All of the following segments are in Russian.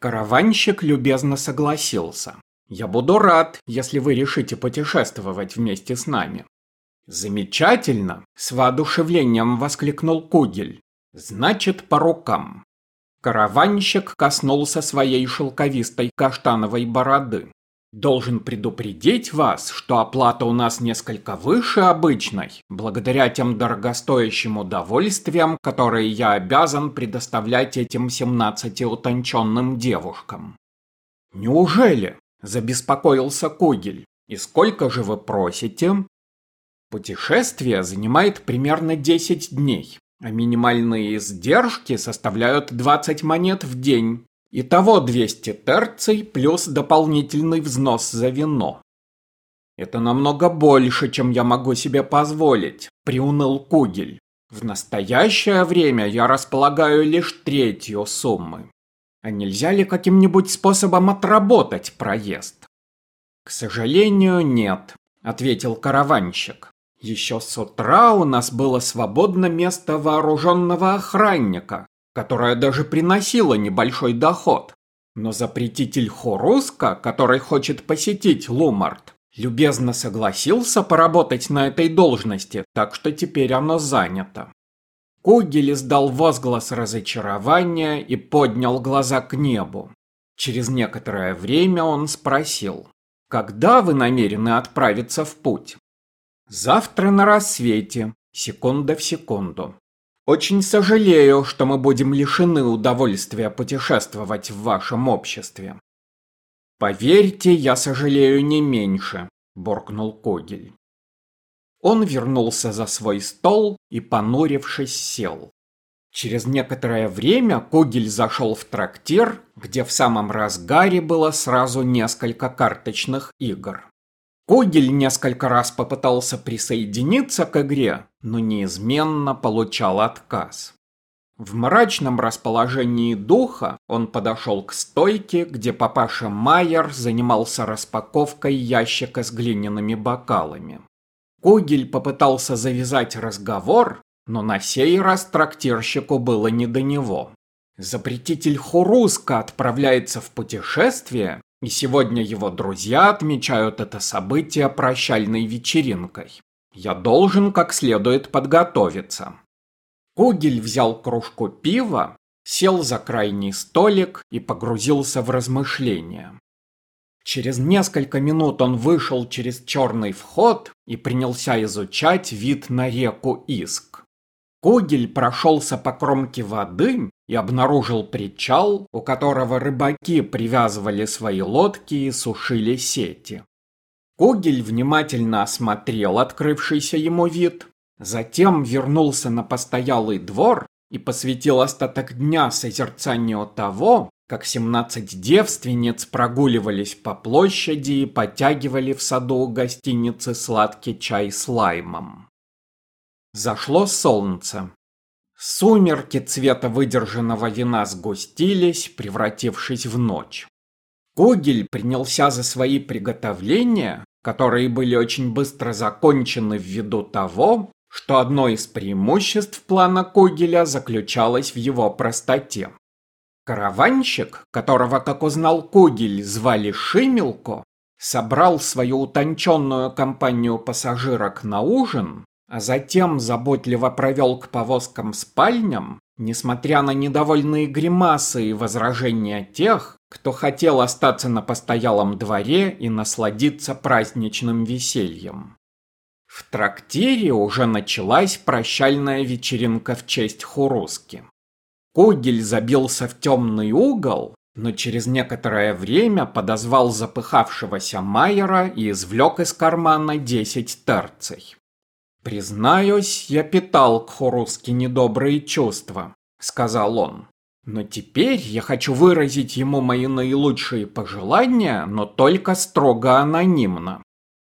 Караванщик любезно согласился. «Я буду рад, если вы решите путешествовать вместе с нами». «Замечательно!» – с воодушевлением воскликнул Кугель. «Значит, по рукам». Караванщик коснулся своей шелковистой каштановой бороды. Должен предупредить вас, что оплата у нас несколько выше обычной, благодаря тем дорогостоящим удовольствиям, которые я обязан предоставлять этим 17 утонченным девушкам. Неужели? Забеспокоился Кугель. И сколько же вы просите? Путешествие занимает примерно 10 дней, а минимальные издержки составляют 20 монет в день. Итого 200 терций плюс дополнительный взнос за вино. Это намного больше, чем я могу себе позволить, приуныл Кугель. В настоящее время я располагаю лишь третью суммы. А нельзя ли каким-нибудь способом отработать проезд? К сожалению, нет, ответил караванщик. Еще с утра у нас было свободно место вооруженного охранника, которая даже приносила небольшой доход. Но запретитель Хоруска, который хочет посетить Лумарт, любезно согласился поработать на этой должности, так что теперь оно занято. Кугель издал возглас разочарования и поднял глаза к небу. Через некоторое время он спросил, «Когда вы намерены отправиться в путь?» «Завтра на рассвете, секунда в секунду. Очень сожалею, что мы будем лишены удовольствия путешествовать в вашем обществе. Поверьте, я сожалею не меньше, буркнул Когель. Он вернулся за свой стол и, понурившись, сел. Через некоторое время Когель зашел в трактир, где в самом разгаре было сразу несколько карточных игр. Когель несколько раз попытался присоединиться к игре, но неизменно получал отказ. В мрачном расположении духа он подошел к стойке, где папаша Майер занимался распаковкой ящика с глиняными бокалами. Когель попытался завязать разговор, но на сей раз трактирщику было не до него. Запретитель Хуруска отправляется в путешествие, и сегодня его друзья отмечают это событие прощальной вечеринкой. Я должен как следует подготовиться. Кугель взял кружку пива, сел за крайний столик и погрузился в размышления. Через несколько минут он вышел через черный вход и принялся изучать вид на реку Иск. Кугель прошелся по кромке воды и обнаружил причал, у которого рыбаки привязывали свои лодки и сушили сети. Кугель внимательно осмотрел открывшийся ему вид, затем вернулся на постоялый двор и посвятил остаток дня созерцанию того, как семнадцать девственниц прогуливались по площади и подтягивали в саду гостиницы сладкий чай с лаймом. Зашло солнце. Сумерки цвета выдержанного вина сгустились, превратившись в ночь. Кугель принялся за свои приготовления, которые были очень быстро закончены ввиду того, что одно из преимуществ плана Кугеля заключалось в его простоте. Караванщик, которого, как узнал Кугель, звали Шимилко, собрал свою утонченную компанию пассажирок на ужин а затем заботливо провел к повозкам спальням, несмотря на недовольные гримасы и возражения тех, кто хотел остаться на постоялом дворе и насладиться праздничным весельем. В трактире уже началась прощальная вечеринка в честь Хуруски. Кугель забился в темный угол, но через некоторое время подозвал запыхавшегося Майера и извлек из кармана десять терций. «Признаюсь, я питал к Хоруске недобрые чувства», — сказал он. «Но теперь я хочу выразить ему мои наилучшие пожелания, но только строго анонимно.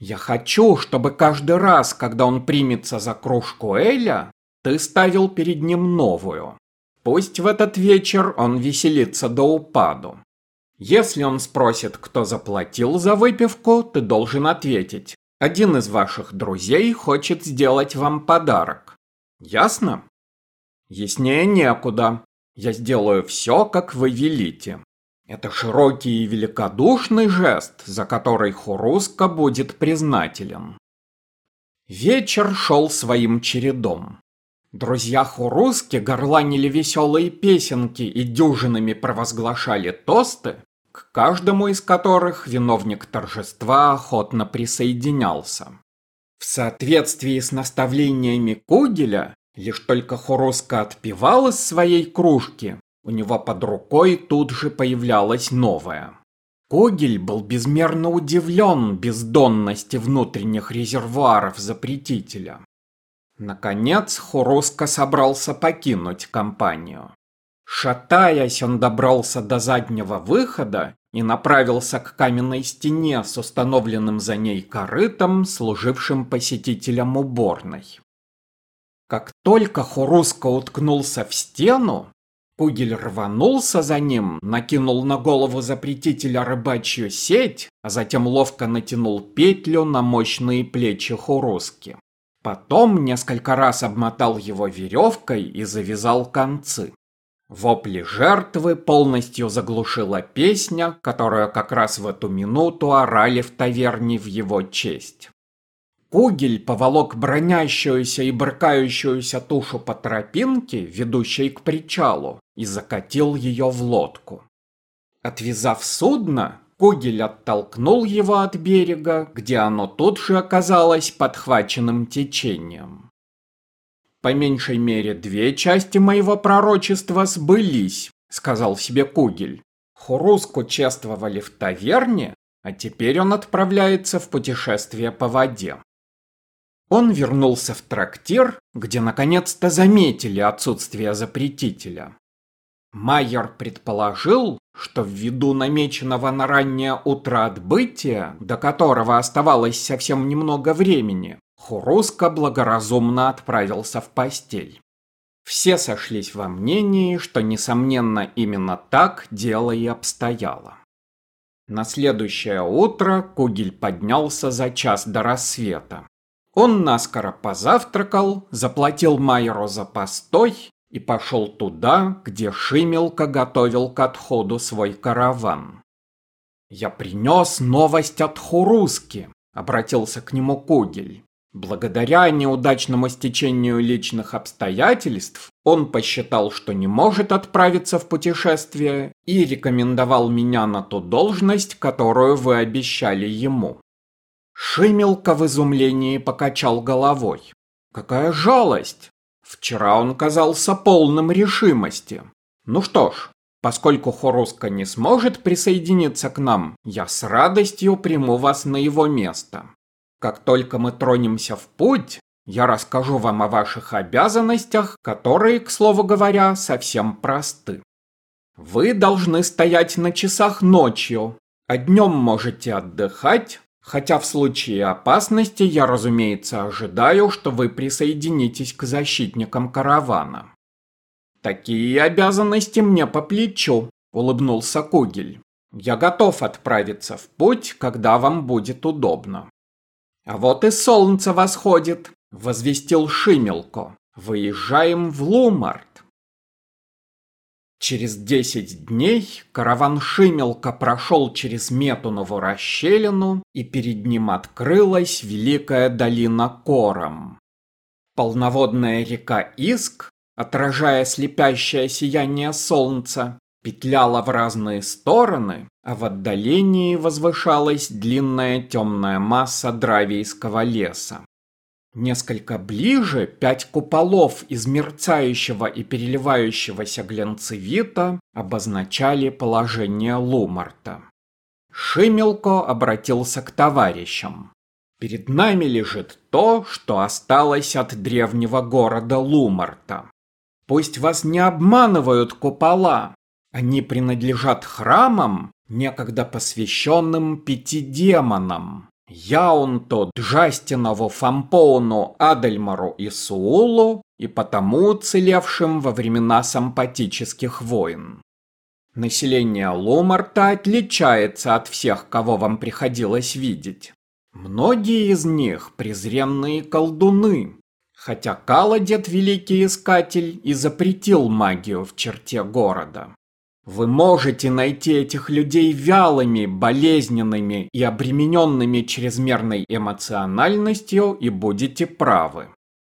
Я хочу, чтобы каждый раз, когда он примется за кружку Эля, ты ставил перед ним новую. Пусть в этот вечер он веселится до упаду. Если он спросит, кто заплатил за выпивку, ты должен ответить один из ваших друзей хочет сделать вам подарок. Ясно? Яснее некуда. Я сделаю все, как вы велите. Это широкий и великодушный жест, за который Хуруска будет признателен. Вечер шел своим чередом. Друзья Хуруски горланили веселые песенки и дюжинами провозглашали тосты, к каждому из которых виновник торжества охотно присоединялся. В соответствии с наставлениями Кугеля, лишь только Хуруска отпивал из своей кружки, у него под рукой тут же появлялась новая. Когель был безмерно удивлен бездонности внутренних резервуаров запретителя. Наконец Хуруска собрался покинуть компанию. Шатаясь, он добрался до заднего выхода и направился к каменной стене с установленным за ней корытом, служившим посетителям уборной. Как только Хуруска уткнулся в стену, Пугель рванулся за ним, накинул на голову запретителя рыбачью сеть, а затем ловко натянул петлю на мощные плечи Хуруски. Потом несколько раз обмотал его веревкой и завязал концы. Вопли жертвы полностью заглушила песня, которую как раз в эту минуту орали в таверне в его честь. Кугель поволок бронящуюся и брыкающуюся тушу по тропинке, ведущей к причалу, и закатил ее в лодку. Отвязав судно, Кугель оттолкнул его от берега, где оно тут же оказалось подхваченным течением. «По меньшей мере две части моего пророчества сбылись», — сказал себе Кугель. Хуруску чествовали в таверне, а теперь он отправляется в путешествие по воде. Он вернулся в трактир, где наконец-то заметили отсутствие запретителя. Майер предположил, что ввиду намеченного на раннее утро отбытия, до которого оставалось совсем немного времени, Хуруска благоразумно отправился в постель. Все сошлись во мнении, что, несомненно, именно так дело и обстояло. На следующее утро Кугель поднялся за час до рассвета. Он наскоро позавтракал, заплатил Майеру за постой и пошел туда, где Шимелка готовил к отходу свой караван. «Я принес новость от Хуруски», — обратился к нему Кугель. Благодаря неудачному стечению личных обстоятельств, он посчитал, что не может отправиться в путешествие и рекомендовал меня на ту должность, которую вы обещали ему. Шимелка в изумлении покачал головой. Какая жалость! Вчера он казался полным решимости. Ну что ж, поскольку Хоруска не сможет присоединиться к нам, я с радостью приму вас на его место. Как только мы тронемся в путь, я расскажу вам о ваших обязанностях, которые, к слову говоря, совсем просты. Вы должны стоять на часах ночью, а днем можете отдыхать, Хотя в случае опасности я, разумеется, ожидаю, что вы присоединитесь к защитникам каравана. Такие обязанности мне по плечу, улыбнулся Кугель. Я готов отправиться в путь, когда вам будет удобно. А вот и солнце восходит, возвестил Шимелко. Выезжаем в Лумар. Через десять дней караван Шимелка прошел через Метунову расщелину, и перед ним открылась великая долина Кором. Полноводная река Иск, отражая слепящее сияние солнца, петляла в разные стороны, а в отдалении возвышалась длинная темная масса дравийского леса. Несколько ближе пять куполов из мерцающего и переливающегося глянцевита обозначали положение Лумарта. Шимелко обратился к товарищам. Перед нами лежит то, что осталось от древнего города Лумарта. Пусть вас не обманывают купола. Они принадлежат храмам, некогда посвященным пяти демонам. Яунто, Джастинову, Фампоуну, Адельмару и Суулу и потому уцелевшим во времена сампатических войн. Население Лумарта отличается от всех, кого вам приходилось видеть. Многие из них презренные колдуны, хотя Каладет, великий искатель, и запретил магию в черте города. Вы можете найти этих людей вялыми, болезненными и обремененными чрезмерной эмоциональностью и будете правы.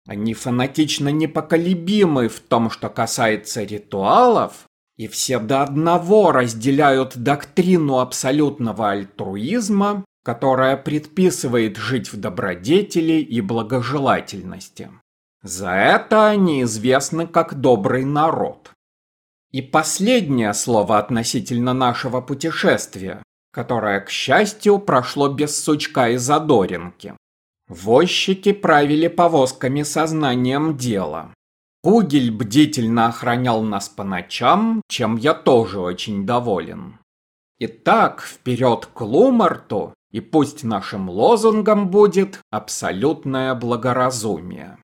Они фанатично непоколебимы в том, что касается ритуалов, и все до одного разделяют доктрину абсолютного альтруизма, которая предписывает жить в добродетели и благожелательности. За это они известны как добрый народ. И последнее слово относительно нашего путешествия, которое, к счастью, прошло без сучка и задоринки. Возчики правили повозками сознанием дела. Пугель бдительно охранял нас по ночам, чем я тоже очень доволен. Итак, вперед к Лумарту, и пусть нашим лозунгом будет абсолютное благоразумие.